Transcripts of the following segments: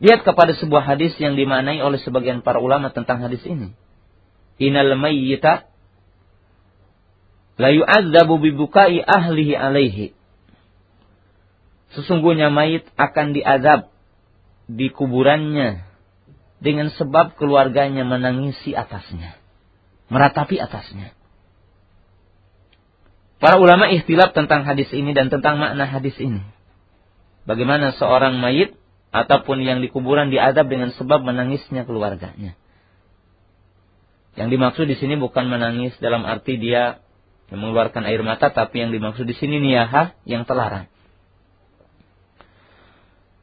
Lihat kepada sebuah hadis yang dimaknai oleh sebagian para ulama tentang hadis ini. Inal mayyita la yu'adzabu bibukai ahlihi alaihi. Sesungguhnya mayit akan diazab di kuburannya dengan sebab keluarganya menangisi atasnya, meratapi atasnya. Para ulama ikhtilaf tentang hadis ini dan tentang makna hadis ini. Bagaimana seorang mayit ataupun yang di kuburan diadab dengan sebab menangisnya keluarganya. Yang dimaksud di sini bukan menangis dalam arti dia mengeluarkan air mata, tapi yang dimaksud di sini niyahah yang terlarang.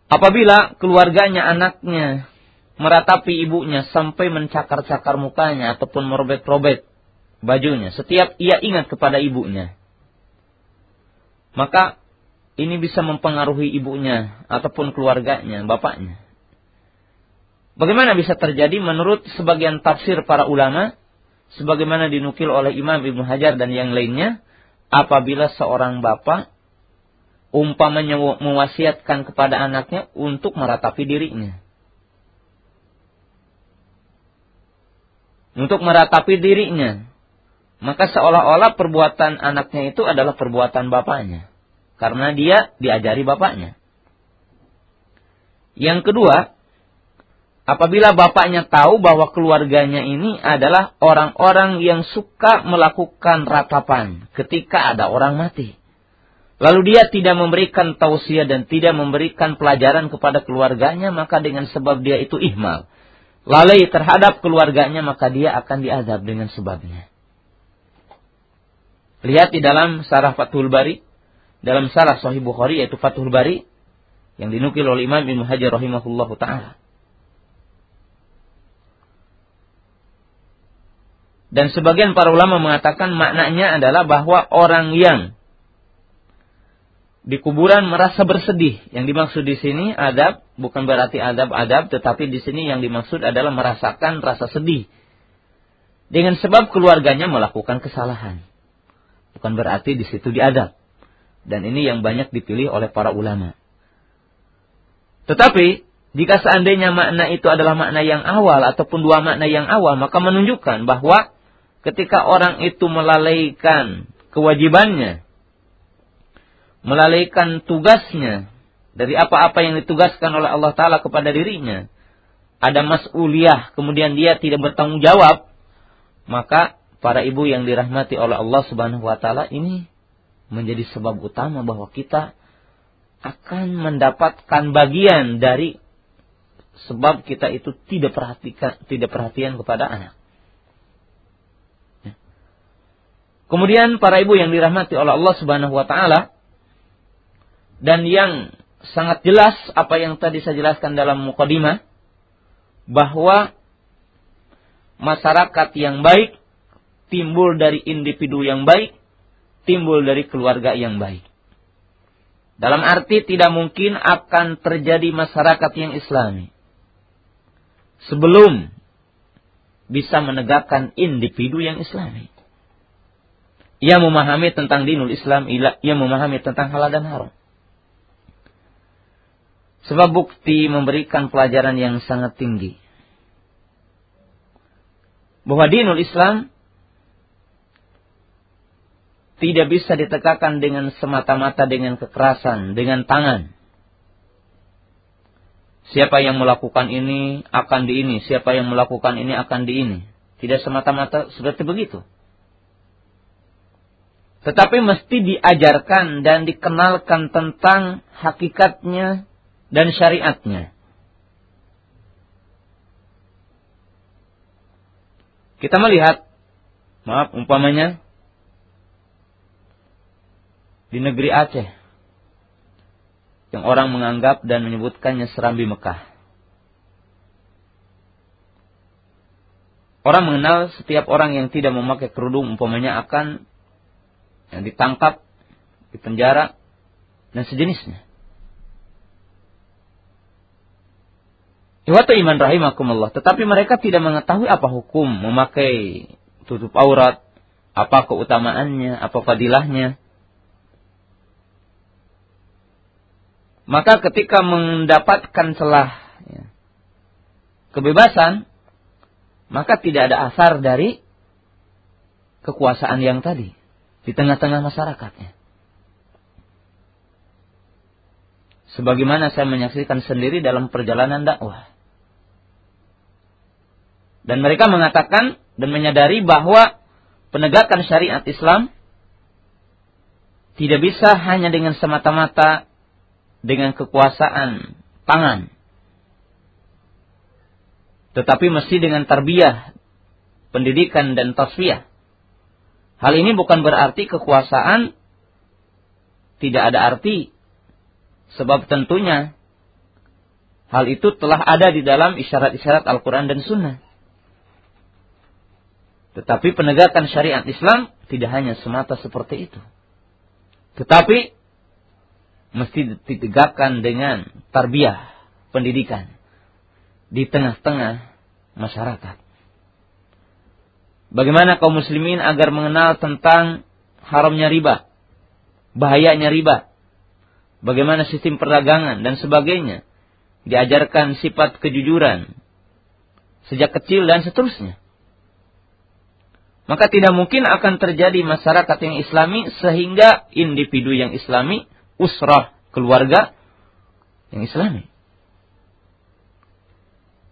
Apabila keluarganya, anaknya meratapi ibunya sampai mencakar-cakar mukanya ataupun merobek-robek bajunya, setiap ia ingat kepada ibunya, maka ini bisa mempengaruhi ibunya ataupun keluarganya, bapaknya. Bagaimana bisa terjadi menurut sebagian tafsir para ulama, sebagaimana dinukil oleh Imam Ibnu Hajar dan yang lainnya, apabila seorang bapak umpamanya mewasiatkan kepada anaknya untuk meratapi dirinya. Untuk meratapi dirinya. Maka seolah-olah perbuatan anaknya itu adalah perbuatan bapaknya. Karena dia diajari bapaknya. Yang kedua, apabila bapaknya tahu bahwa keluarganya ini adalah orang-orang yang suka melakukan ratapan ketika ada orang mati. Lalu dia tidak memberikan tausiah dan tidak memberikan pelajaran kepada keluarganya, maka dengan sebab dia itu ihmal. Lalai terhadap keluarganya, maka dia akan diazab dengan sebabnya. Lihat di dalam Sarah Fathul Bari, dalam salah Sahih Bukhari yaitu Fathul Bari yang dinukil oleh Imam Ibnu Hajar rahimahullahu taala. Dan sebagian para ulama mengatakan maknanya adalah bahwa orang yang di kuburan merasa bersedih. Yang dimaksud di sini adab bukan berarti adab-adab, tetapi di sini yang dimaksud adalah merasakan rasa sedih. Dengan sebab keluarganya melakukan kesalahan. Bukan berarti di situ diadab. Dan ini yang banyak dipilih oleh para ulama. Tetapi, jika seandainya makna itu adalah makna yang awal ataupun dua makna yang awal, maka menunjukkan bahwa ketika orang itu melalaikan kewajibannya, melalaikan tugasnya dari apa-apa yang ditugaskan oleh Allah Ta'ala kepada dirinya, ada mas'uliyah, kemudian dia tidak bertanggung jawab, maka para ibu yang dirahmati oleh Allah Subhanahu wa taala ini menjadi sebab utama bahwa kita akan mendapatkan bagian dari sebab kita itu tidak perhatikan tidak perhatian kepada anak. Ya. Kemudian para ibu yang dirahmati oleh Allah Subhanahu wa taala dan yang sangat jelas apa yang tadi saya jelaskan dalam mukadimah bahwa masyarakat yang baik timbul dari individu yang baik timbul dari keluarga yang baik. Dalam arti tidak mungkin akan terjadi masyarakat yang islami. Sebelum bisa menegakkan individu yang islami. Ia memahami tentang dinul Islam, ia memahami tentang halal dan haram. Sebab bukti memberikan pelajaran yang sangat tinggi. Bahwa dinul Islam tidak bisa ditegakkan dengan semata-mata dengan kekerasan, dengan tangan. Siapa yang melakukan ini akan di ini, siapa yang melakukan ini akan di ini. Tidak semata-mata seperti begitu. Tetapi mesti diajarkan dan dikenalkan tentang hakikatnya dan syariatnya. Kita melihat, maaf umpamanya, di negeri Aceh yang orang menganggap dan menyebutkannya serambi Mekah. Orang mengenal setiap orang yang tidak memakai kerudung umpamanya akan yang ditangkap, dipenjara dan sejenisnya. Iwatu iman rahimakumullah. Tetapi mereka tidak mengetahui apa hukum memakai tutup aurat, apa keutamaannya, apa fadilahnya. Maka ketika mendapatkan celah ya, kebebasan, maka tidak ada asar dari kekuasaan yang tadi di tengah-tengah masyarakatnya. Sebagaimana saya menyaksikan sendiri dalam perjalanan dakwah. Dan mereka mengatakan dan menyadari bahwa penegakan syariat Islam tidak bisa hanya dengan semata-mata dengan kekuasaan tangan. Tetapi mesti dengan tarbiyah, pendidikan dan tasfiyah. Hal ini bukan berarti kekuasaan tidak ada arti. Sebab tentunya hal itu telah ada di dalam isyarat-isyarat Al-Quran dan Sunnah. Tetapi penegakan syariat Islam tidak hanya semata seperti itu. Tetapi mesti ditegakkan dengan tarbiyah, pendidikan di tengah-tengah masyarakat. Bagaimana kaum muslimin agar mengenal tentang haramnya riba, bahayanya riba, bagaimana sistem perdagangan dan sebagainya. Diajarkan sifat kejujuran sejak kecil dan seterusnya. Maka tidak mungkin akan terjadi masyarakat yang islami sehingga individu yang islami usrah keluarga yang islami.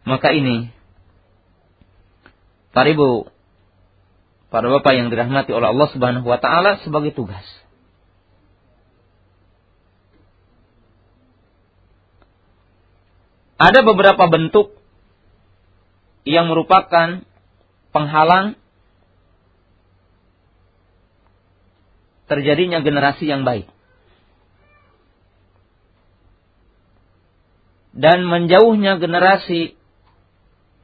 Maka ini para ibu, para bapak yang dirahmati oleh Allah Subhanahu wa taala sebagai tugas. Ada beberapa bentuk yang merupakan penghalang terjadinya generasi yang baik. Dan menjauhnya generasi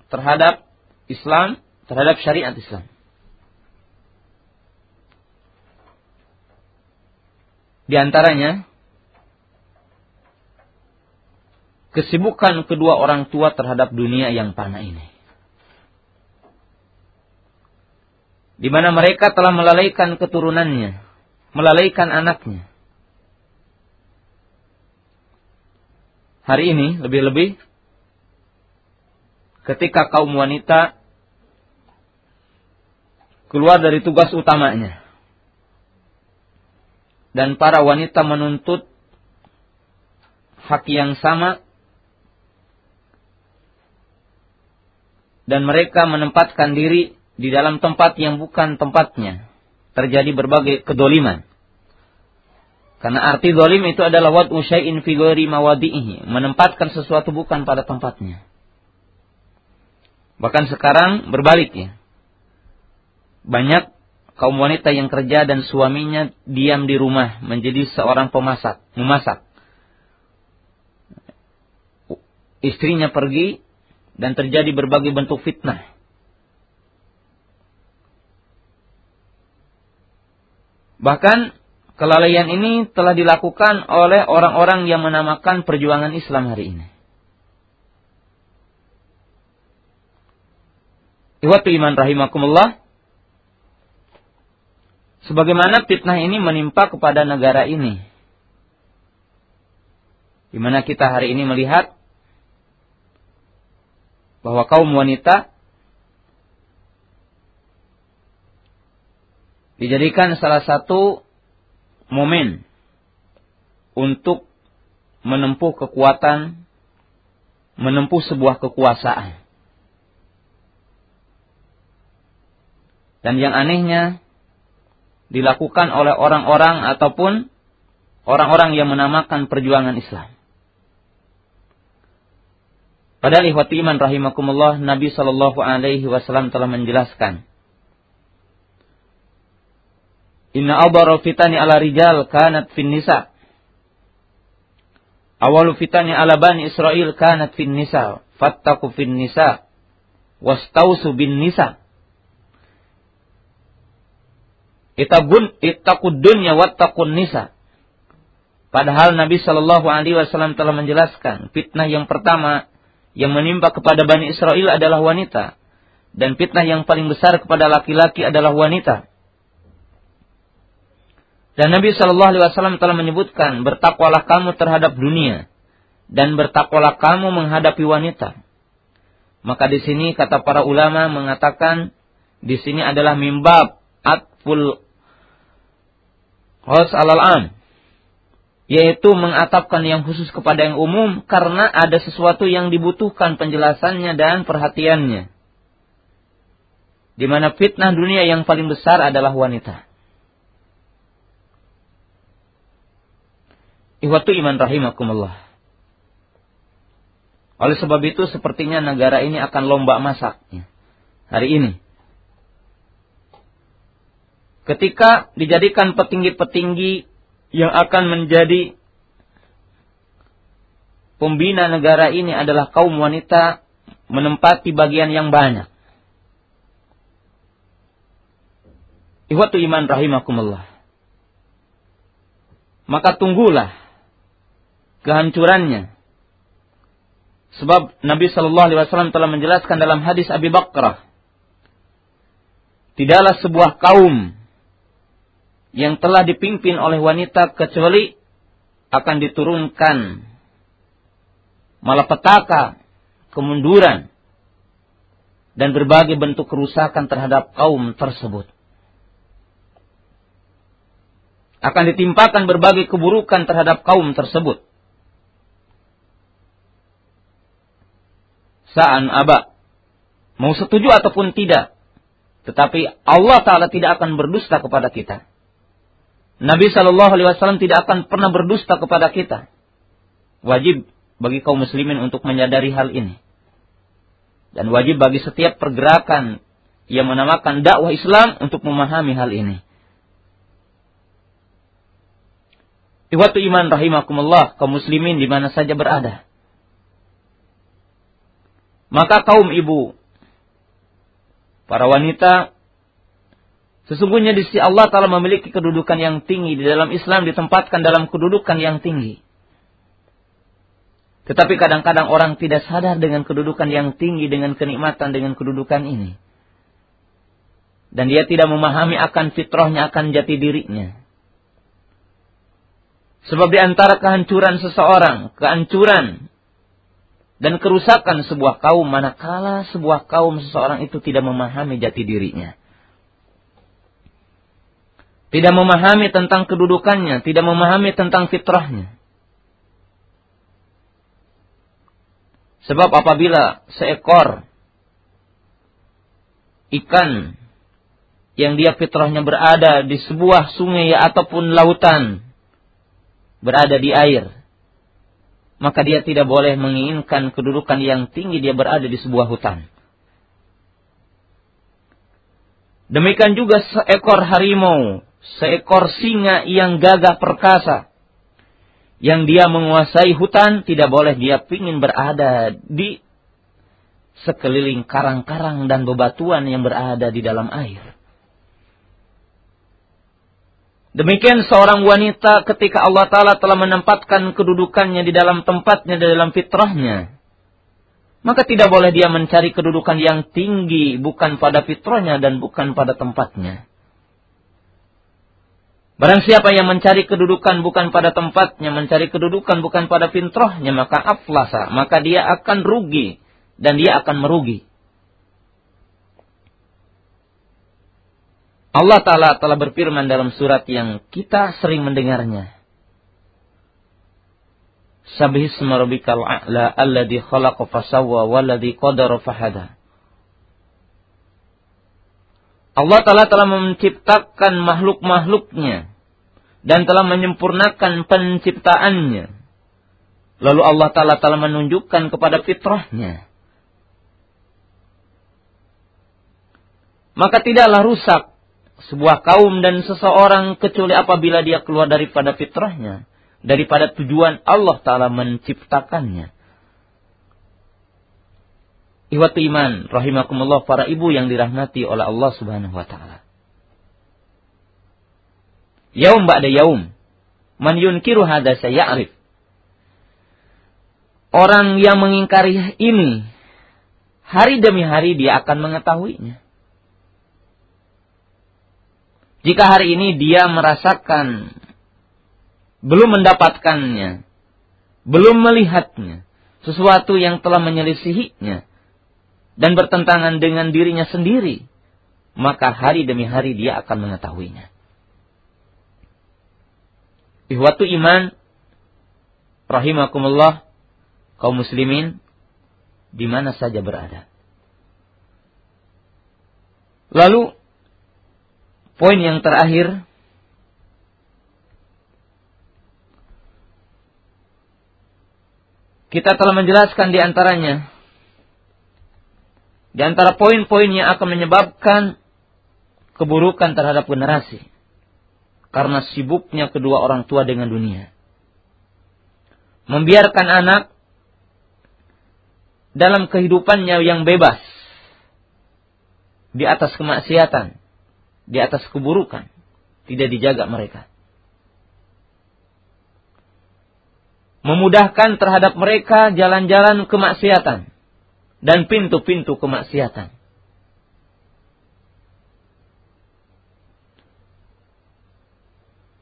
terhadap Islam, terhadap syariat Islam. Di antaranya kesibukan kedua orang tua terhadap dunia yang panah ini. Di mana mereka telah melalaikan keturunannya, melalaikan anaknya. Hari ini lebih-lebih ketika kaum wanita keluar dari tugas utamanya dan para wanita menuntut hak yang sama dan mereka menempatkan diri di dalam tempat yang bukan tempatnya terjadi berbagai kedoliman karena arti zalim itu adalah wad syai'in fi ghairi mawadi'ihi, menempatkan sesuatu bukan pada tempatnya. Bahkan sekarang berbalik ya. Banyak kaum wanita yang kerja dan suaminya diam di rumah menjadi seorang pemasak, memasak. Istrinya pergi dan terjadi berbagai bentuk fitnah. Bahkan Kelalaian ini telah dilakukan oleh orang-orang yang menamakan perjuangan Islam hari ini. Iwatu iman rahimakumullah. Sebagaimana fitnah ini menimpa kepada negara ini. Di mana kita hari ini melihat bahwa kaum wanita dijadikan salah satu momen untuk menempuh kekuatan, menempuh sebuah kekuasaan. Dan yang anehnya dilakukan oleh orang-orang ataupun orang-orang yang menamakan perjuangan Islam. Padahal ihwati iman rahimakumullah Nabi Shallallahu alaihi wasallam telah menjelaskan Inna awbara fitani ala rijal kanat fin nisa. Awalu fitani ala bani Israel kanat fin nisa. Fattaku fin nisa. Wastausu bin nisa. Itabun ittaqud dunya wattaqun nisa. Padahal Nabi Shallallahu Alaihi Wasallam telah menjelaskan fitnah yang pertama yang menimpa kepada Bani Israel adalah wanita dan fitnah yang paling besar kepada laki-laki adalah wanita. Dan Nabi Shallallahu Alaihi Wasallam telah menyebutkan bertakwalah kamu terhadap dunia dan bertakwalah kamu menghadapi wanita. Maka di sini kata para ulama mengatakan di sini adalah mimbab atful khos alal am yaitu mengatapkan yang khusus kepada yang umum karena ada sesuatu yang dibutuhkan penjelasannya dan perhatiannya. Di mana fitnah dunia yang paling besar adalah wanita. Ihwatu iman rahimakumullah. Oleh sebab itu sepertinya negara ini akan lomba masaknya. Hari ini. Ketika dijadikan petinggi-petinggi yang akan menjadi pembina negara ini adalah kaum wanita menempati bagian yang banyak. Ihwatu iman rahimakumullah. Maka tunggulah kehancurannya. Sebab Nabi Shallallahu Alaihi Wasallam telah menjelaskan dalam hadis Abi Bakrah, tidaklah sebuah kaum yang telah dipimpin oleh wanita kecuali akan diturunkan malapetaka, kemunduran, dan berbagai bentuk kerusakan terhadap kaum tersebut. Akan ditimpakan berbagai keburukan terhadap kaum tersebut. Sa'an aba. Mau setuju ataupun tidak. Tetapi Allah Ta'ala tidak akan berdusta kepada kita. Nabi Shallallahu Alaihi Wasallam tidak akan pernah berdusta kepada kita. Wajib bagi kaum muslimin untuk menyadari hal ini. Dan wajib bagi setiap pergerakan yang menamakan dakwah Islam untuk memahami hal ini. Iwatu iman rahimakumullah kaum muslimin di mana saja berada. Maka kaum ibu, para wanita Sesungguhnya di sisi Allah Ta'ala memiliki kedudukan yang tinggi. Di dalam Islam ditempatkan dalam kedudukan yang tinggi. Tetapi kadang-kadang orang tidak sadar dengan kedudukan yang tinggi, dengan kenikmatan, dengan kedudukan ini. Dan dia tidak memahami akan fitrahnya, akan jati dirinya. Sebab di antara kehancuran seseorang, kehancuran dan kerusakan sebuah kaum, manakala sebuah kaum seseorang itu tidak memahami jati dirinya tidak memahami tentang kedudukannya, tidak memahami tentang fitrahnya. Sebab apabila seekor ikan yang dia fitrahnya berada di sebuah sungai ataupun lautan, berada di air, maka dia tidak boleh menginginkan kedudukan yang tinggi dia berada di sebuah hutan. Demikian juga seekor harimau seekor singa yang gagah perkasa. Yang dia menguasai hutan, tidak boleh dia pingin berada di sekeliling karang-karang dan bebatuan yang berada di dalam air. Demikian seorang wanita ketika Allah Ta'ala telah menempatkan kedudukannya di dalam tempatnya, di dalam fitrahnya. Maka tidak boleh dia mencari kedudukan yang tinggi bukan pada fitrahnya dan bukan pada tempatnya. Barang siapa yang mencari kedudukan bukan pada tempatnya, mencari kedudukan bukan pada pintrohnya, maka aflasa, maka dia akan rugi dan dia akan merugi. Allah Ta'ala telah berfirman dalam surat yang kita sering mendengarnya. Sabhisma rabbikal a'la alladhi khalaqa fasawwa walladhi qadara fahada. Allah Ta'ala telah menciptakan makhluk-makhluknya dan telah menyempurnakan penciptaannya. Lalu Allah Ta'ala telah menunjukkan kepada fitrahnya. Maka tidaklah rusak sebuah kaum dan seseorang kecuali apabila dia keluar daripada fitrahnya. Daripada tujuan Allah Ta'ala menciptakannya. Ihwatu iman, rahimakumullah para ibu yang dirahmati oleh Allah Subhanahu wa taala. Yaum ba'da yaum. Man yunkiru hadha saya'rif. Orang yang mengingkari ini, hari demi hari dia akan mengetahuinya. Jika hari ini dia merasakan belum mendapatkannya, belum melihatnya, sesuatu yang telah menyelisihinya, dan bertentangan dengan dirinya sendiri, maka hari demi hari dia akan mengetahuinya. Ihwatu iman, rahimakumullah, kaum muslimin, di mana saja berada. Lalu, poin yang terakhir, kita telah menjelaskan di antaranya. Di antara poin-poin yang akan menyebabkan keburukan terhadap generasi. Karena sibuknya kedua orang tua dengan dunia. Membiarkan anak dalam kehidupannya yang bebas. Di atas kemaksiatan, di atas keburukan, tidak dijaga mereka. Memudahkan terhadap mereka jalan-jalan kemaksiatan dan pintu-pintu kemaksiatan.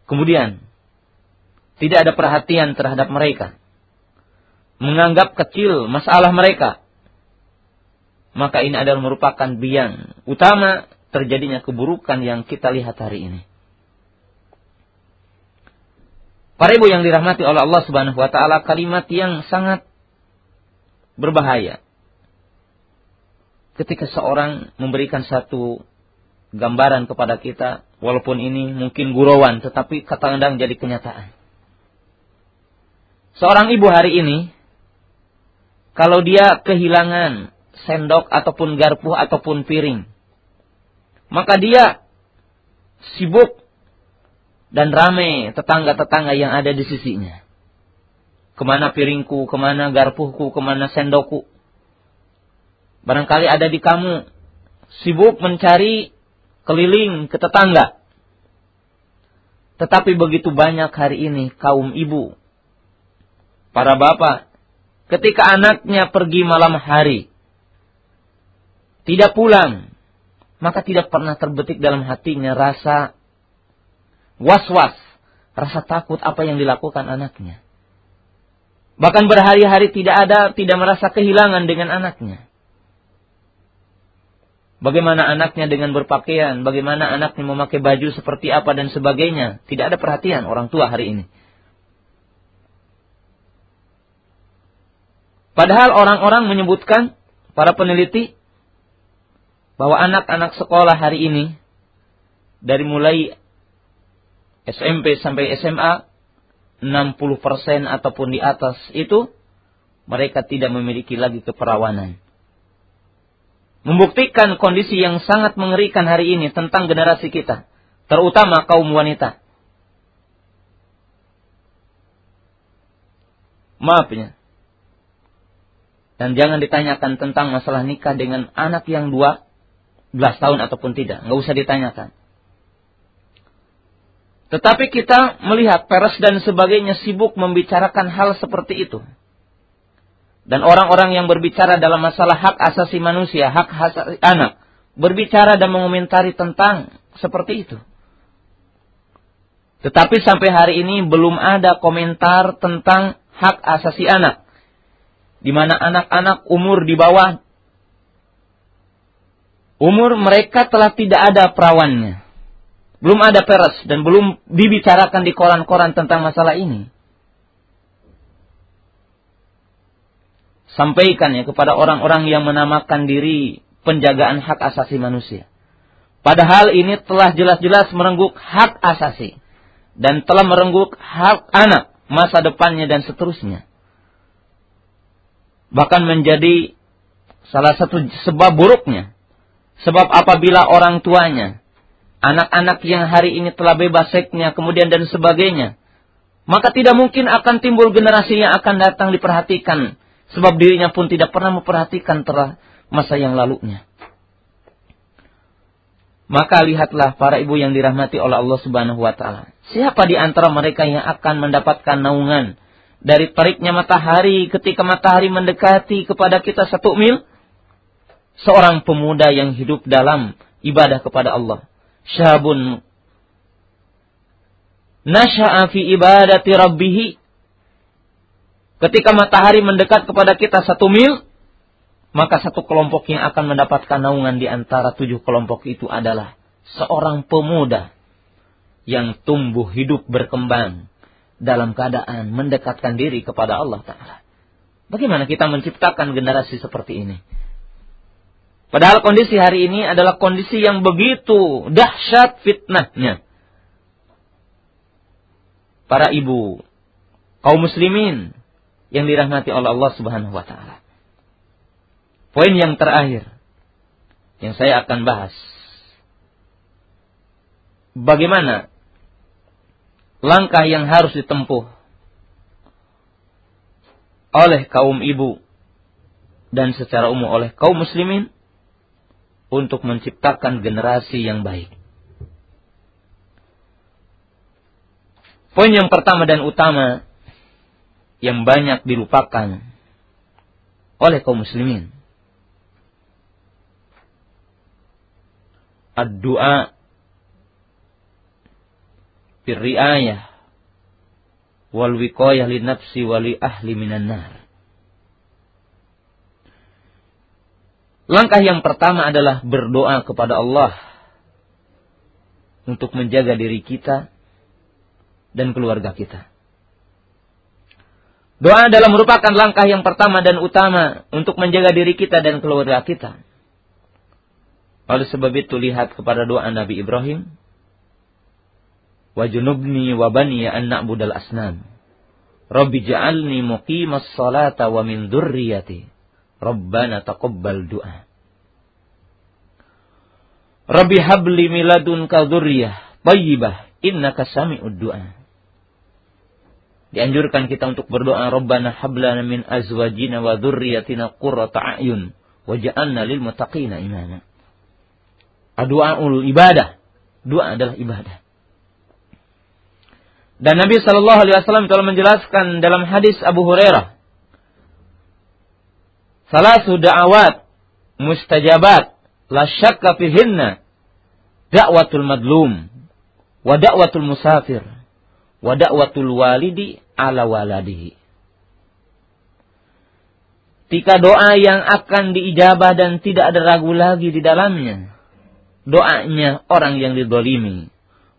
Kemudian, tidak ada perhatian terhadap mereka. Menganggap kecil masalah mereka. Maka ini adalah merupakan biang utama terjadinya keburukan yang kita lihat hari ini. Para ibu yang dirahmati oleh Allah Subhanahu wa taala, kalimat yang sangat berbahaya. Ketika seorang memberikan satu gambaran kepada kita, walaupun ini mungkin gurauan, tetapi kadang-kadang jadi kenyataan. Seorang ibu hari ini, kalau dia kehilangan sendok ataupun garpu ataupun piring, maka dia sibuk dan ramai tetangga-tetangga yang ada di sisinya. Ke mana piringku, ke mana garpuku, ke mana sendokku. Barangkali ada di kamu sibuk mencari keliling ke tetangga. Tetapi begitu banyak hari ini kaum ibu, para bapak, ketika anaknya pergi malam hari, tidak pulang, maka tidak pernah terbetik dalam hatinya rasa was-was, rasa takut apa yang dilakukan anaknya. Bahkan berhari-hari tidak ada, tidak merasa kehilangan dengan anaknya. Bagaimana anaknya dengan berpakaian, bagaimana anaknya memakai baju seperti apa dan sebagainya. Tidak ada perhatian orang tua hari ini. Padahal orang-orang menyebutkan, para peneliti, bahwa anak-anak sekolah hari ini, dari mulai SMP sampai SMA, 60% ataupun di atas itu, mereka tidak memiliki lagi keperawanan membuktikan kondisi yang sangat mengerikan hari ini tentang generasi kita, terutama kaum wanita. Maafnya. Dan jangan ditanyakan tentang masalah nikah dengan anak yang 12 tahun ataupun tidak. Nggak usah ditanyakan. Tetapi kita melihat peres dan sebagainya sibuk membicarakan hal seperti itu dan orang-orang yang berbicara dalam masalah hak asasi manusia, hak asasi anak, berbicara dan mengomentari tentang seperti itu. Tetapi sampai hari ini belum ada komentar tentang hak asasi anak. Di mana anak-anak umur di bawah umur mereka telah tidak ada perawannya. Belum ada peres dan belum dibicarakan di koran-koran tentang masalah ini. sampaikan ya kepada orang-orang yang menamakan diri penjagaan hak asasi manusia. Padahal ini telah jelas-jelas merenggut hak asasi dan telah merenggut hak anak, masa depannya dan seterusnya. Bahkan menjadi salah satu sebab buruknya. Sebab apabila orang tuanya, anak-anak yang hari ini telah bebas seksnya, kemudian dan sebagainya, maka tidak mungkin akan timbul generasi yang akan datang diperhatikan Sebab dirinya pun tidak pernah memperhatikan telah masa yang lalunya. Maka lihatlah para ibu yang dirahmati oleh Allah Subhanahu wa taala. Siapa di antara mereka yang akan mendapatkan naungan dari teriknya matahari ketika matahari mendekati kepada kita satu mil? Seorang pemuda yang hidup dalam ibadah kepada Allah. Syabun nasha'a fi ibadati rabbih Ketika matahari mendekat kepada kita satu mil, maka satu kelompok yang akan mendapatkan naungan di antara tujuh kelompok itu adalah seorang pemuda yang tumbuh hidup berkembang dalam keadaan mendekatkan diri kepada Allah Ta'ala. Bagaimana kita menciptakan generasi seperti ini? Padahal kondisi hari ini adalah kondisi yang begitu dahsyat fitnahnya. Para ibu, kaum muslimin yang dirahmati oleh Allah Subhanahu wa taala. Poin yang terakhir yang saya akan bahas. Bagaimana langkah yang harus ditempuh oleh kaum ibu dan secara umum oleh kaum muslimin untuk menciptakan generasi yang baik. Poin yang pertama dan utama yang banyak dilupakan oleh kaum muslimin ad-du'a birriayah wal wiqayah li nafsi wa li ahli minan nar. Langkah yang pertama adalah berdoa kepada Allah untuk menjaga diri kita dan keluarga kita. Doa adalah merupakan langkah yang pertama dan utama untuk menjaga diri kita dan keluarga kita. Oleh sebab itu lihat kepada doa Nabi Ibrahim. Wajunubni wabani an na'budal asnam. Rabbi ja'alni muqimas salata wa min durriyati. Rabbana taqabbal du'a. Rabbi habli miladunka dzurriyyah thayyibah innaka sami'ud du'a. Dianjurkan kita untuk berdoa Rabbana hablana min azwajina wa dzurriyyatina qurrata a'yun waj'alna lil muttaqina imama. Doaul ibadah. Doa adalah ibadah. Dan Nabi Shallallahu Alaihi Wasallam telah menjelaskan dalam hadis Abu Hurairah, salah sudah awat mustajabat la syakka fihinna madlum wa da'watul musafir wa da'watul walidi ala waladihi. Tika doa yang akan diijabah dan tidak ada ragu lagi di dalamnya doanya orang yang didolimi,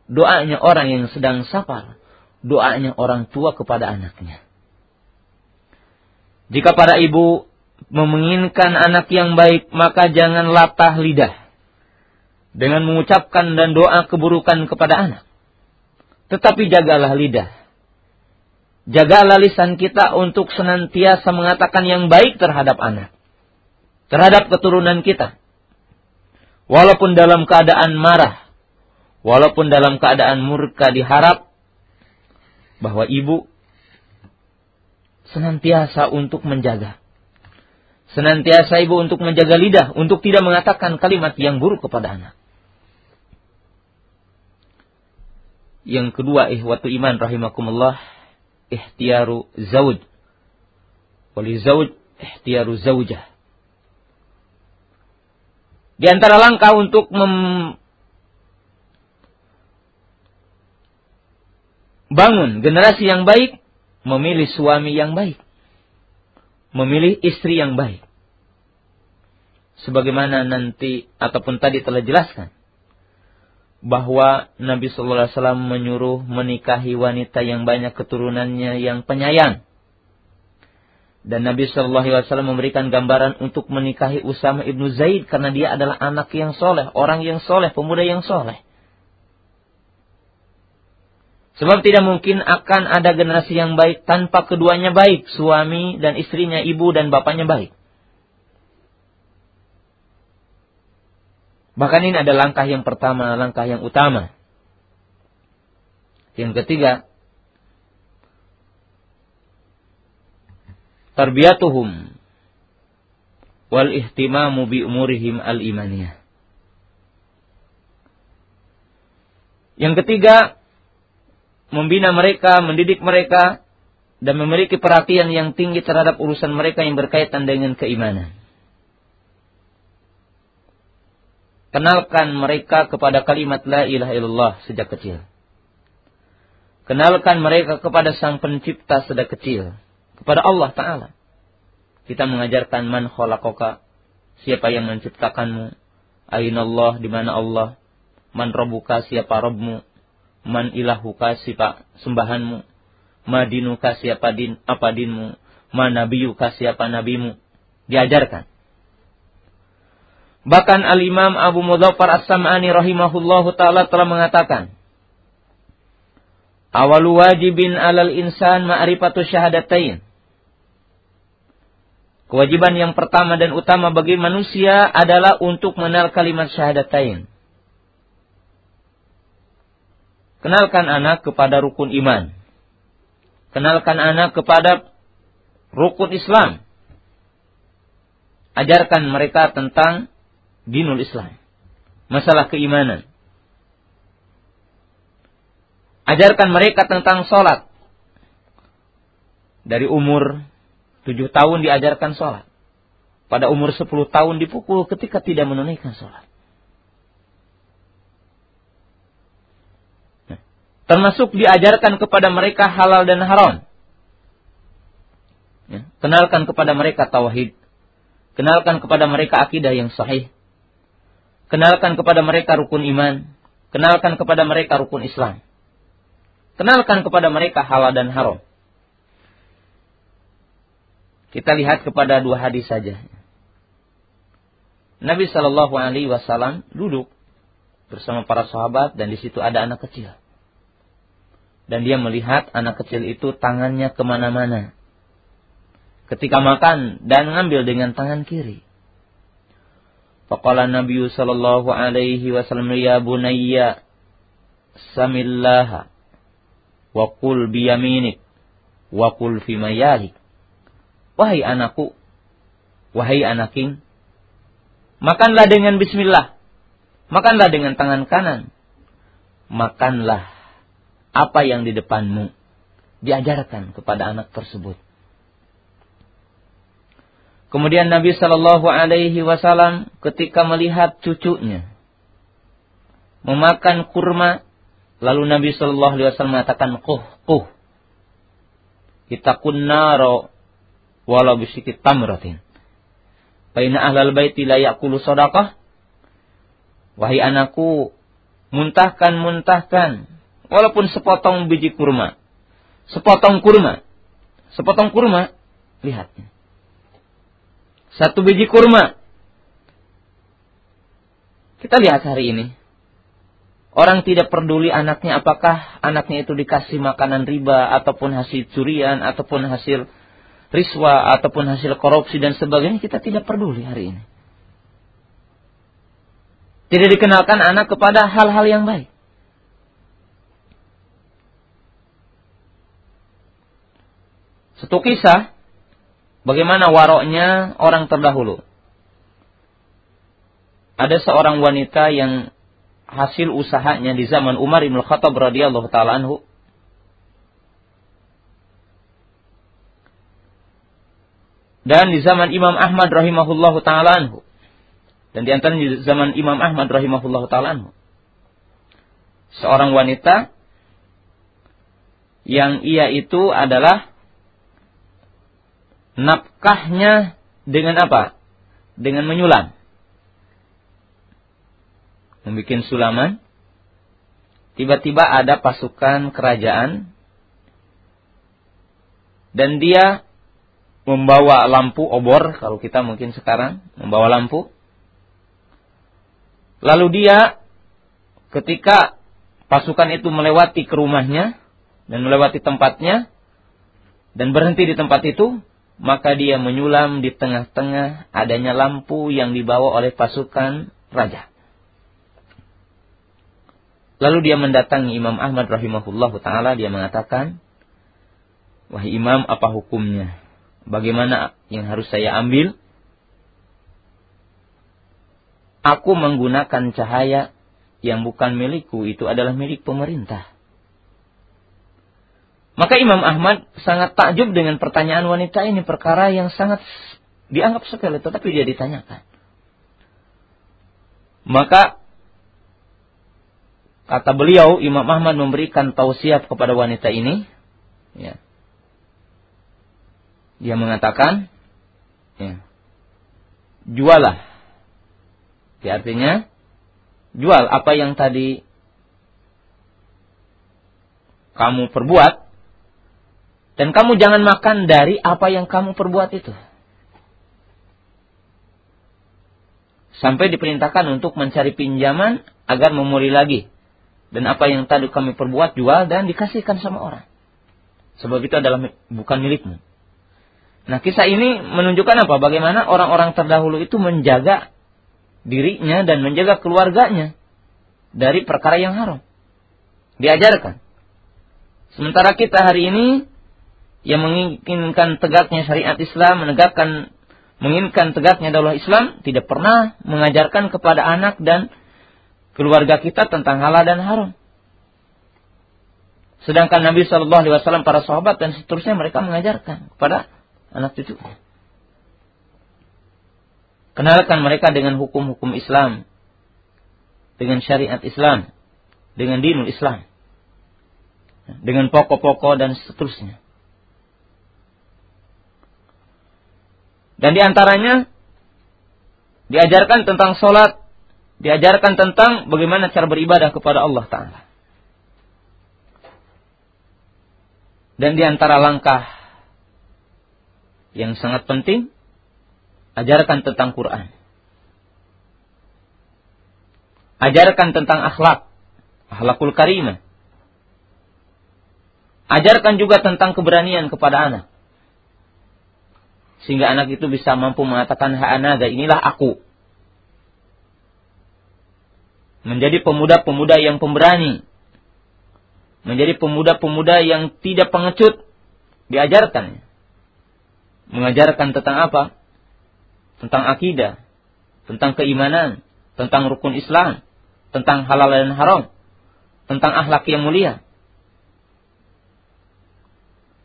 doanya orang yang sedang safar, doanya orang tua kepada anaknya. Jika para ibu menginginkan anak yang baik, maka jangan latah lidah dengan mengucapkan dan doa keburukan kepada anak. Tetapi jagalah lidah. Jagalah lisan kita untuk senantiasa mengatakan yang baik terhadap anak. Terhadap keturunan kita walaupun dalam keadaan marah, walaupun dalam keadaan murka diharap bahwa ibu senantiasa untuk menjaga. Senantiasa ibu untuk menjaga lidah, untuk tidak mengatakan kalimat yang buruk kepada anak. Yang kedua, ihwatu iman rahimakumullah, ihtiyaru zawj. Wali zawj, ihtiyaru zawjah. Di antara langkah untuk membangun generasi yang baik, memilih suami yang baik. Memilih istri yang baik. Sebagaimana nanti ataupun tadi telah jelaskan bahwa Nabi Sallallahu Alaihi Wasallam menyuruh menikahi wanita yang banyak keturunannya yang penyayang dan Nabi Shallallahu Alaihi Wasallam memberikan gambaran untuk menikahi Usama ibnu Zaid karena dia adalah anak yang soleh, orang yang soleh, pemuda yang soleh. Sebab tidak mungkin akan ada generasi yang baik tanpa keduanya baik, suami dan istrinya, ibu dan bapaknya baik. Bahkan ini ada langkah yang pertama, langkah yang utama. Yang ketiga, tarbiyatuhum wal ihtimamu bi umurihim al imaniyah. Yang ketiga, membina mereka, mendidik mereka dan memiliki perhatian yang tinggi terhadap urusan mereka yang berkaitan dengan keimanan. Kenalkan mereka kepada kalimat la ilaha illallah sejak kecil. Kenalkan mereka kepada sang pencipta sejak kecil kepada Allah Ta'ala. Kita mengajarkan man khalaqaka, siapa yang menciptakanmu? Ainallah di mana Allah? Man rabbuka siapa Rabbmu? Man ilahuka siapa sembahanmu? Madinuka siapa din apa dinmu? Man nabiyuka siapa nabimu? Diajarkan. Bahkan Al-Imam Abu Mudhaffar As-Sam'ani rahimahullahu taala telah mengatakan, Awalu wajibin alal insan ma'rifatu syahadatain. Kewajiban yang pertama dan utama bagi manusia adalah untuk mengenal kalimat syahadatain. Kenalkan anak kepada rukun iman. Kenalkan anak kepada rukun Islam. Ajarkan mereka tentang dinul Islam. Masalah keimanan. Ajarkan mereka tentang sholat. Dari umur tujuh tahun diajarkan sholat. Pada umur sepuluh tahun dipukul ketika tidak menunaikan sholat. Nah, termasuk diajarkan kepada mereka halal dan haram. Ya, kenalkan kepada mereka tauhid. Kenalkan kepada mereka akidah yang sahih. Kenalkan kepada mereka rukun iman. Kenalkan kepada mereka rukun Islam. Kenalkan kepada mereka halal dan haram. Kita lihat kepada dua hadis saja. Nabi Shallallahu Alaihi Wasallam duduk bersama para sahabat dan di situ ada anak kecil. Dan dia melihat anak kecil itu tangannya ke mana-mana. Ketika makan dan ngambil dengan tangan kiri. Faqala Nabi Shallallahu Alaihi Wasallam ya bunayya samillaha wa qul biyaminik wa qul fima. Wahai anakku, wahai anaking, makanlah dengan bismillah. Makanlah dengan tangan kanan. Makanlah apa yang di depanmu. Diajarkan kepada anak tersebut. Kemudian Nabi Shallallahu Alaihi Wasallam ketika melihat cucunya memakan kurma Lalu Nabi Shallallahu Alaihi Wasallam mengatakan, kuh, kuh. Kita kunnaro walau bisikit tamratin. Baina ahlal baiti la yakulu sodakah. Wahai anakku, muntahkan, muntahkan. Walaupun sepotong biji kurma. Sepotong kurma. Sepotong kurma. Lihat. Satu biji kurma. Kita lihat hari ini. Orang tidak peduli anaknya apakah anaknya itu dikasih makanan riba ataupun hasil curian ataupun hasil riswa ataupun hasil korupsi dan sebagainya kita tidak peduli hari ini. Tidak dikenalkan anak kepada hal-hal yang baik. Satu kisah bagaimana waroknya orang terdahulu. Ada seorang wanita yang hasil usahanya di zaman Umar bin Khattab radhiyallahu taala anhu. Dan di zaman Imam Ahmad rahimahullahu taala anhu. Dan di antara di zaman Imam Ahmad rahimahullahu taala anhu. Seorang wanita yang ia itu adalah nafkahnya dengan apa? Dengan menyulam membuat sulaman. Tiba-tiba ada pasukan kerajaan dan dia membawa lampu obor kalau kita mungkin sekarang membawa lampu. Lalu dia ketika pasukan itu melewati ke rumahnya dan melewati tempatnya dan berhenti di tempat itu, maka dia menyulam di tengah-tengah adanya lampu yang dibawa oleh pasukan raja. Lalu dia mendatangi Imam Ahmad rahimahullahu taala dia mengatakan, "Wahai Imam, apa hukumnya? Bagaimana yang harus saya ambil?" Aku menggunakan cahaya yang bukan milikku, itu adalah milik pemerintah. Maka Imam Ahmad sangat takjub dengan pertanyaan wanita ini, perkara yang sangat dianggap sepele, tetapi dia ditanyakan. Maka Kata beliau, Imam Ahmad memberikan tausiah kepada wanita ini. Ya. Dia mengatakan, Ya. Jualah. Ya, artinya jual apa yang tadi kamu perbuat dan kamu jangan makan dari apa yang kamu perbuat itu. Sampai diperintahkan untuk mencari pinjaman agar memulih lagi. Dan apa yang tadi kami perbuat jual dan dikasihkan sama orang. Sebab itu adalah bukan milikmu. Nah kisah ini menunjukkan apa? Bagaimana orang-orang terdahulu itu menjaga dirinya dan menjaga keluarganya dari perkara yang haram. Diajarkan. Sementara kita hari ini yang menginginkan tegaknya syariat Islam, menegakkan menginginkan tegaknya daulah Islam, tidak pernah mengajarkan kepada anak dan keluarga kita tentang halal dan haram. Sedangkan Nabi Shallallahu Alaihi Wasallam, para sahabat dan seterusnya mereka mengajarkan kepada anak cucu. Kenalkan mereka dengan hukum-hukum Islam, dengan syariat Islam, dengan dinul Islam, dengan pokok-pokok dan seterusnya. Dan di antaranya diajarkan tentang sholat, diajarkan tentang bagaimana cara beribadah kepada Allah Ta'ala. Dan di antara langkah yang sangat penting, ajarkan tentang Quran. Ajarkan tentang akhlak, akhlakul karimah. Ajarkan juga tentang keberanian kepada anak sehingga anak itu bisa mampu mengatakan ha'anaga inilah aku. Menjadi pemuda-pemuda yang pemberani. Menjadi pemuda-pemuda yang tidak pengecut. Diajarkan. Mengajarkan tentang apa? Tentang akidah. Tentang keimanan. Tentang rukun Islam. Tentang halal dan haram. Tentang akhlak yang mulia.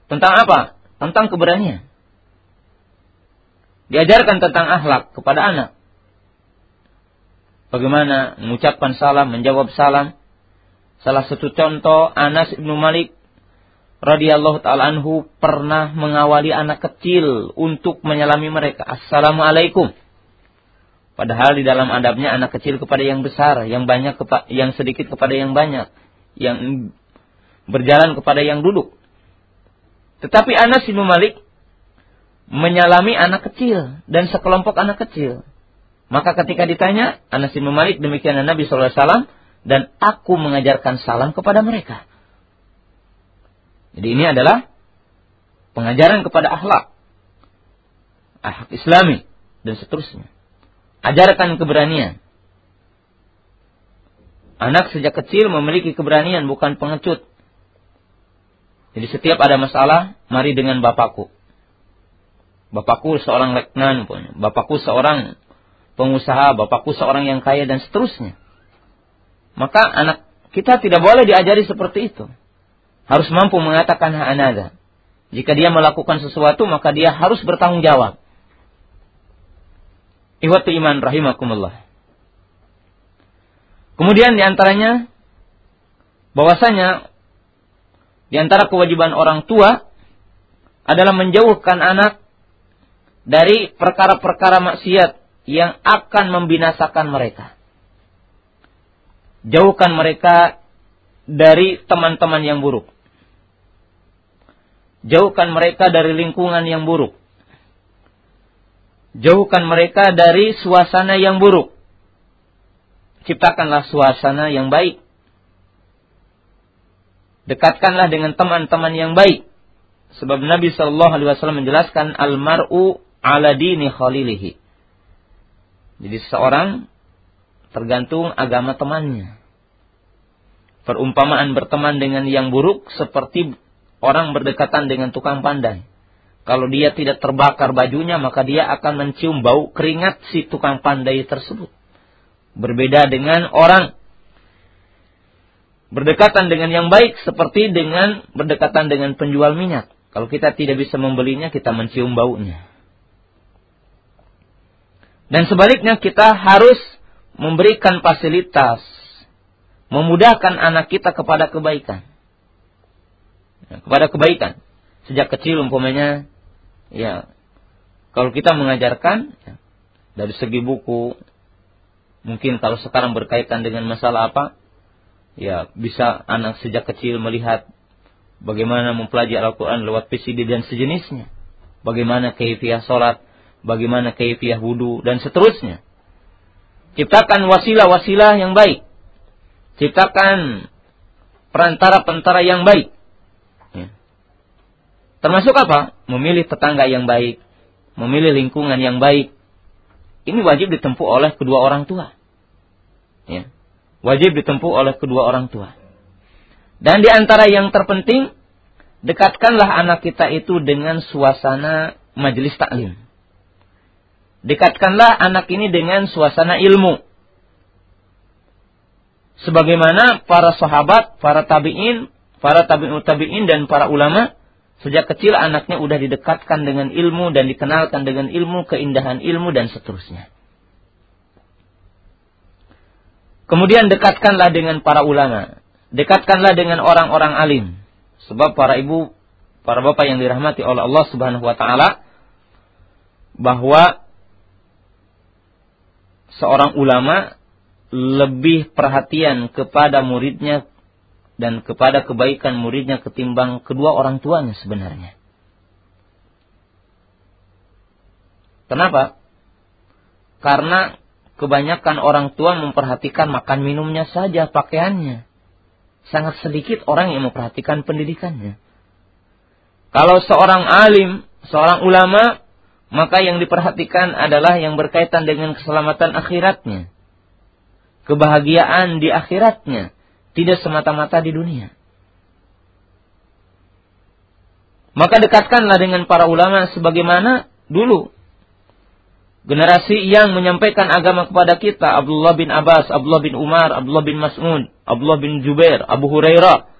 Tentang apa? Tentang keberanian. Diajarkan tentang akhlak kepada anak. Bagaimana mengucapkan salam, menjawab salam. Salah satu contoh Anas bin Malik radhiyallahu taala anhu pernah mengawali anak kecil untuk menyalami mereka. Assalamualaikum. Padahal di dalam adabnya anak kecil kepada yang besar, yang banyak yang sedikit kepada yang banyak, yang berjalan kepada yang duduk. Tetapi Anas bin Malik menyalami anak kecil dan sekelompok anak kecil. Maka ketika ditanya, Anas bin Malik demikian Nabi SAW dan aku mengajarkan salam kepada mereka. Jadi ini adalah pengajaran kepada akhlak. Akhlak islami dan seterusnya. Ajarkan keberanian. Anak sejak kecil memiliki keberanian bukan pengecut. Jadi setiap ada masalah, mari dengan bapakku. Bapakku seorang letnan, bapakku seorang pengusaha, bapakku seorang yang kaya dan seterusnya. Maka anak kita tidak boleh diajari seperti itu. Harus mampu mengatakan anada. Jika dia melakukan sesuatu maka dia harus bertanggung jawab. Iwatu iman rahimakumullah. Kemudian di antaranya bahwasanya di antara kewajiban orang tua adalah menjauhkan anak dari perkara-perkara maksiat yang akan membinasakan mereka. Jauhkan mereka dari teman-teman yang buruk. Jauhkan mereka dari lingkungan yang buruk. Jauhkan mereka dari suasana yang buruk. Ciptakanlah suasana yang baik. Dekatkanlah dengan teman-teman yang baik. Sebab Nabi Shallallahu Alaihi Wasallam menjelaskan almaru ala dini khalilihi. Jadi seorang tergantung agama temannya. Perumpamaan berteman dengan yang buruk seperti orang berdekatan dengan tukang pandai. Kalau dia tidak terbakar bajunya, maka dia akan mencium bau keringat si tukang pandai tersebut. Berbeda dengan orang berdekatan dengan yang baik seperti dengan berdekatan dengan penjual minyak. Kalau kita tidak bisa membelinya, kita mencium baunya. Dan sebaliknya kita harus memberikan fasilitas, memudahkan anak kita kepada kebaikan. Ya, kepada kebaikan. Sejak kecil umpamanya, ya, Kalau kita mengajarkan ya, dari segi buku, mungkin kalau sekarang berkaitan dengan masalah apa, ya bisa anak sejak kecil melihat bagaimana mempelajari Al-Quran lewat PCD dan sejenisnya. Bagaimana keifiah sholat, bagaimana keifiah wudhu, dan seterusnya. Ciptakan wasilah-wasilah yang baik. Ciptakan perantara-perantara yang baik. Ya. Termasuk apa? Memilih tetangga yang baik, memilih lingkungan yang baik. Ini wajib ditempuh oleh kedua orang tua. Ya. Wajib ditempuh oleh kedua orang tua. Dan di antara yang terpenting, dekatkanlah anak kita itu dengan suasana majelis taklim. Dekatkanlah anak ini dengan suasana ilmu. Sebagaimana para sahabat, para tabi'in, para tabi'in tabi'in dan para ulama sejak kecil anaknya sudah didekatkan dengan ilmu dan dikenalkan dengan ilmu, keindahan ilmu dan seterusnya. Kemudian dekatkanlah dengan para ulama. Dekatkanlah dengan orang-orang alim. Sebab para ibu, para bapak yang dirahmati oleh Allah Subhanahu wa taala bahwa seorang ulama lebih perhatian kepada muridnya dan kepada kebaikan muridnya ketimbang kedua orang tuanya sebenarnya. Kenapa? Karena kebanyakan orang tua memperhatikan makan minumnya saja, pakaiannya. Sangat sedikit orang yang memperhatikan pendidikannya. Kalau seorang alim, seorang ulama maka yang diperhatikan adalah yang berkaitan dengan keselamatan akhiratnya. Kebahagiaan di akhiratnya, tidak semata-mata di dunia. Maka dekatkanlah dengan para ulama sebagaimana dulu. Generasi yang menyampaikan agama kepada kita. Abdullah bin Abbas, Abdullah bin Umar, Abdullah bin Mas'ud, Abdullah bin Jubair, Abu Hurairah,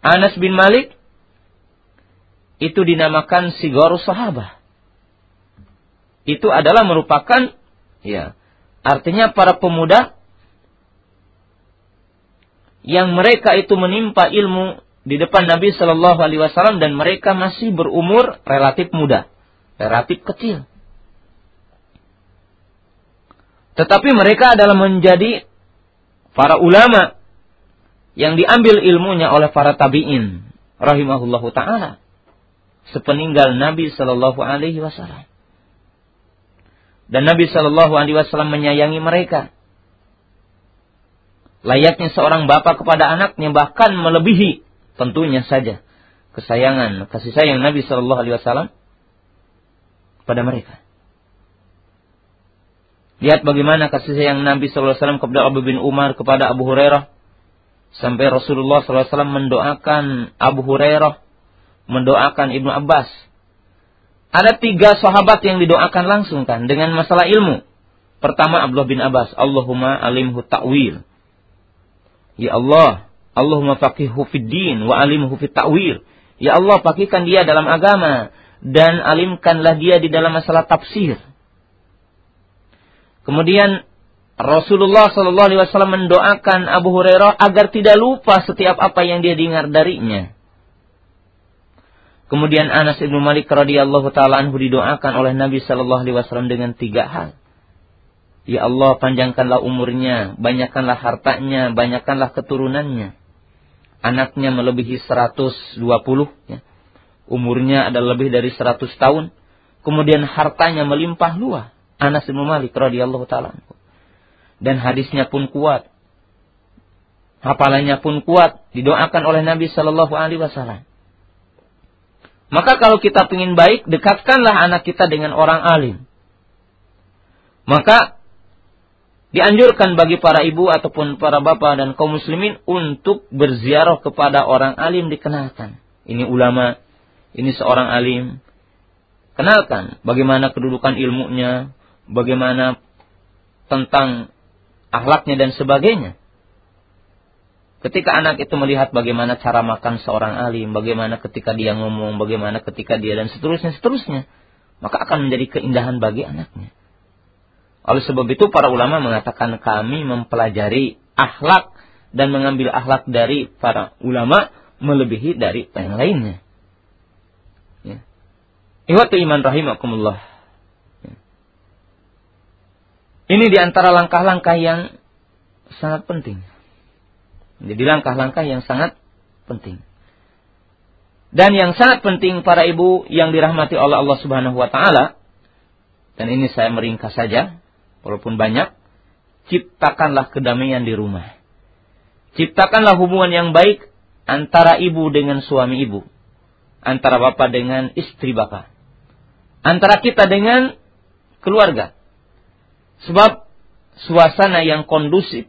Anas bin Malik. Itu dinamakan sigaru sahabah itu adalah merupakan ya artinya para pemuda yang mereka itu menimpa ilmu di depan Nabi Shallallahu Alaihi Wasallam dan mereka masih berumur relatif muda, relatif kecil. Tetapi mereka adalah menjadi para ulama yang diambil ilmunya oleh para tabiin rahimahullahu taala sepeninggal Nabi Shallallahu Alaihi Wasallam. Dan Nabi Shallallahu Alaihi Wasallam menyayangi mereka. Layaknya seorang bapak kepada anaknya bahkan melebihi tentunya saja kesayangan kasih sayang Nabi Shallallahu Alaihi Wasallam pada mereka. Lihat bagaimana kasih sayang Nabi Shallallahu Alaihi Wasallam kepada Abu bin Umar kepada Abu Hurairah sampai Rasulullah Sallallahu Alaihi Wasallam mendoakan Abu Hurairah mendoakan Ibnu Abbas ada tiga sahabat yang didoakan langsung kan dengan masalah ilmu. Pertama Abdullah bin Abbas, Allahumma alimhu ta'wil. Ya Allah, Allahumma faqihhu fid din wa alimhu fit ta'wil. Ya Allah, pakihkan dia dalam agama dan alimkanlah dia di dalam masalah tafsir. Kemudian Rasulullah Shallallahu Alaihi Wasallam mendoakan Abu Hurairah agar tidak lupa setiap apa yang dia dengar darinya. Kemudian Anas bin Malik radhiyallahu taala anhu didoakan oleh Nabi sallallahu alaihi wasallam dengan tiga hal. Ya Allah, panjangkanlah umurnya, banyakkanlah hartanya, banyakkanlah keturunannya. Anaknya melebihi 120 ya. Umurnya ada lebih dari 100 tahun. Kemudian hartanya melimpah luas. Anas bin Malik radhiyallahu taala anhu. Dan hadisnya pun kuat. Hafalannya pun kuat, didoakan oleh Nabi sallallahu alaihi wasallam. Maka kalau kita ingin baik, dekatkanlah anak kita dengan orang alim. Maka dianjurkan bagi para ibu ataupun para bapak dan kaum muslimin untuk berziarah kepada orang alim dikenalkan. Ini ulama, ini seorang alim. Kenalkan bagaimana kedudukan ilmunya, bagaimana tentang akhlaknya dan sebagainya. Ketika anak itu melihat bagaimana cara makan seorang alim, bagaimana ketika dia ngomong, bagaimana ketika dia dan seterusnya, seterusnya, maka akan menjadi keindahan bagi anaknya. Oleh sebab itu para ulama mengatakan kami mempelajari akhlak dan mengambil akhlak dari para ulama melebihi dari yang lainnya. Ya. Ihwatu iman rahimakumullah. Ini di antara langkah-langkah yang sangat penting. Jadi langkah-langkah yang sangat penting. Dan yang sangat penting para ibu yang dirahmati oleh Allah Subhanahu wa taala dan ini saya meringkas saja walaupun banyak ciptakanlah kedamaian di rumah. Ciptakanlah hubungan yang baik antara ibu dengan suami ibu, antara bapak dengan istri bapak, antara kita dengan keluarga. Sebab suasana yang kondusif,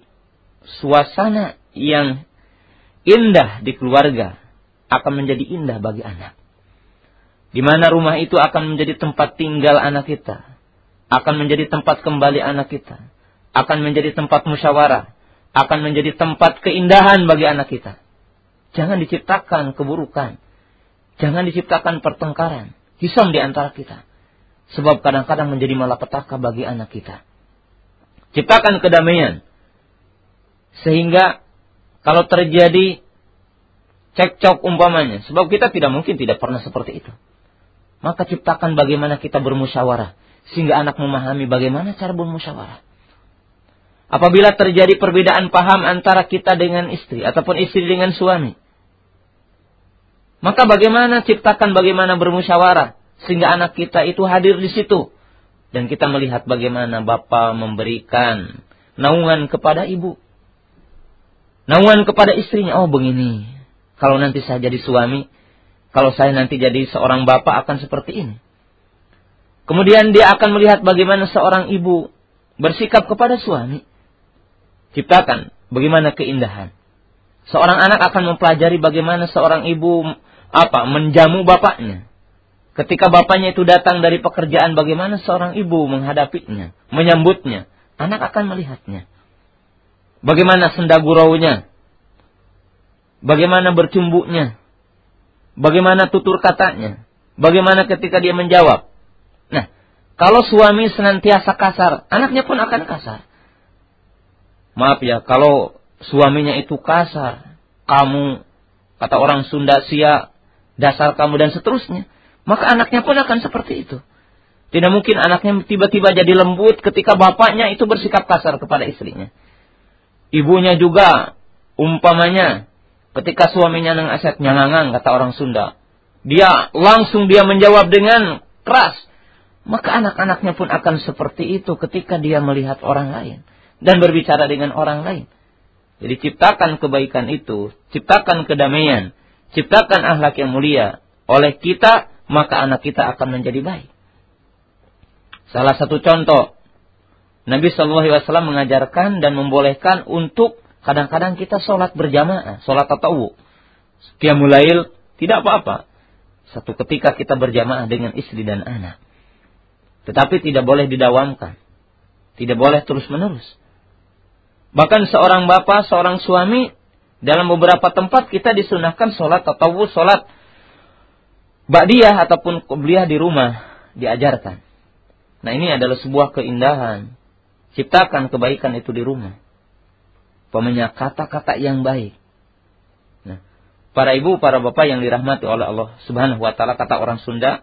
suasana yang indah di keluarga akan menjadi indah bagi anak. Di mana rumah itu akan menjadi tempat tinggal anak kita, akan menjadi tempat kembali anak kita, akan menjadi tempat musyawarah, akan menjadi tempat keindahan bagi anak kita. Jangan diciptakan keburukan, jangan diciptakan pertengkaran, hisam di antara kita. Sebab kadang-kadang menjadi malapetaka bagi anak kita. Ciptakan kedamaian. Sehingga kalau terjadi cekcok umpamanya. Sebab kita tidak mungkin tidak pernah seperti itu. Maka ciptakan bagaimana kita bermusyawarah. Sehingga anak memahami bagaimana cara bermusyawarah. Apabila terjadi perbedaan paham antara kita dengan istri ataupun istri dengan suami. Maka bagaimana ciptakan bagaimana bermusyawarah sehingga anak kita itu hadir di situ dan kita melihat bagaimana bapak memberikan naungan kepada ibu. Naungan kepada istrinya, oh begini, kalau nanti saya jadi suami, kalau saya nanti jadi seorang bapak akan seperti ini. Kemudian dia akan melihat bagaimana seorang ibu bersikap kepada suami. Ciptakan bagaimana keindahan. Seorang anak akan mempelajari bagaimana seorang ibu apa menjamu bapaknya. Ketika bapaknya itu datang dari pekerjaan, bagaimana seorang ibu menghadapinya, menyambutnya. Anak akan melihatnya. Bagaimana senda guraunya, Bagaimana bercumbuknya? Bagaimana tutur katanya? Bagaimana ketika dia menjawab? Nah, kalau suami senantiasa kasar, anaknya pun akan kasar. Maaf ya, kalau suaminya itu kasar, kamu, kata orang Sunda, sia, dasar kamu dan seterusnya, maka anaknya pun akan seperti itu. Tidak mungkin anaknya tiba-tiba jadi lembut ketika bapaknya itu bersikap kasar kepada istrinya. Ibunya juga umpamanya Ketika suaminya nang aset nyangangang kata orang Sunda, dia langsung dia menjawab dengan keras. Maka anak-anaknya pun akan seperti itu ketika dia melihat orang lain dan berbicara dengan orang lain. Jadi ciptakan kebaikan itu, ciptakan kedamaian, ciptakan akhlak yang mulia oleh kita, maka anak kita akan menjadi baik. Salah satu contoh, Nabi Shallallahu Alaihi Wasallam mengajarkan dan membolehkan untuk Kadang-kadang kita sholat berjamaah, sholat tatawu. Qiyamulail tidak apa-apa. Satu ketika kita berjamaah dengan istri dan anak. Tetapi tidak boleh didawamkan. Tidak boleh terus-menerus. Bahkan seorang bapak, seorang suami, dalam beberapa tempat kita disunahkan sholat tatawu, sholat ba'diyah ataupun kubliyah di rumah diajarkan. Nah ini adalah sebuah keindahan. Ciptakan kebaikan itu di rumah. Pemenya kata-kata yang baik. Nah, para ibu, para bapak yang dirahmati oleh Allah Subhanahu wa taala kata orang Sunda,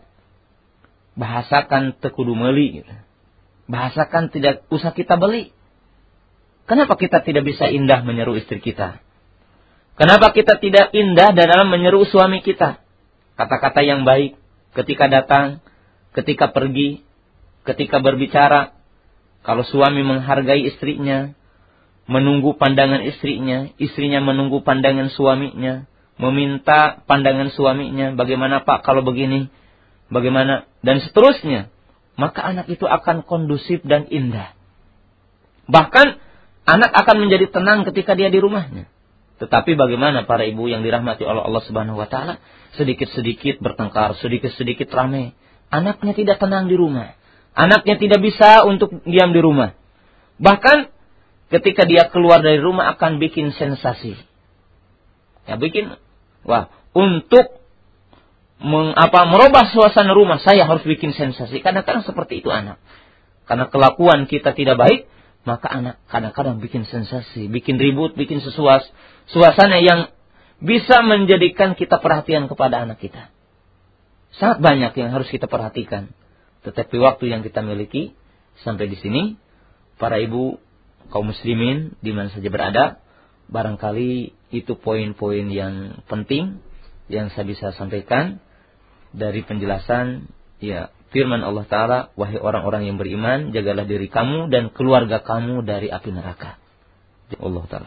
bahasakan tekudu meli. Bahasakan tidak usah kita beli. Kenapa kita tidak bisa indah menyeru istri kita? Kenapa kita tidak indah dalam menyeru suami kita? Kata-kata yang baik ketika datang, ketika pergi, ketika berbicara. Kalau suami menghargai istrinya, menunggu pandangan istrinya, istrinya menunggu pandangan suaminya, meminta pandangan suaminya, bagaimana Pak kalau begini, bagaimana, dan seterusnya. Maka anak itu akan kondusif dan indah. Bahkan anak akan menjadi tenang ketika dia di rumahnya. Tetapi bagaimana para ibu yang dirahmati oleh Allah Subhanahu wa taala, sedikit-sedikit bertengkar, sedikit-sedikit ramai. Anaknya tidak tenang di rumah. Anaknya tidak bisa untuk diam di rumah. Bahkan ketika dia keluar dari rumah akan bikin sensasi. Ya bikin wah, untuk meng, apa merubah suasana rumah saya harus bikin sensasi. Kadang-kadang seperti itu anak. Karena kelakuan kita tidak baik, maka anak kadang-kadang bikin sensasi, bikin ribut, bikin sesuas, suasana yang bisa menjadikan kita perhatian kepada anak kita. Sangat banyak yang harus kita perhatikan. Tetapi waktu yang kita miliki sampai di sini, para ibu kaum muslimin di mana saja berada, barangkali itu poin-poin yang penting yang saya bisa sampaikan dari penjelasan ya firman Allah taala wahai orang-orang yang beriman jagalah diri kamu dan keluarga kamu dari api neraka. Allah taala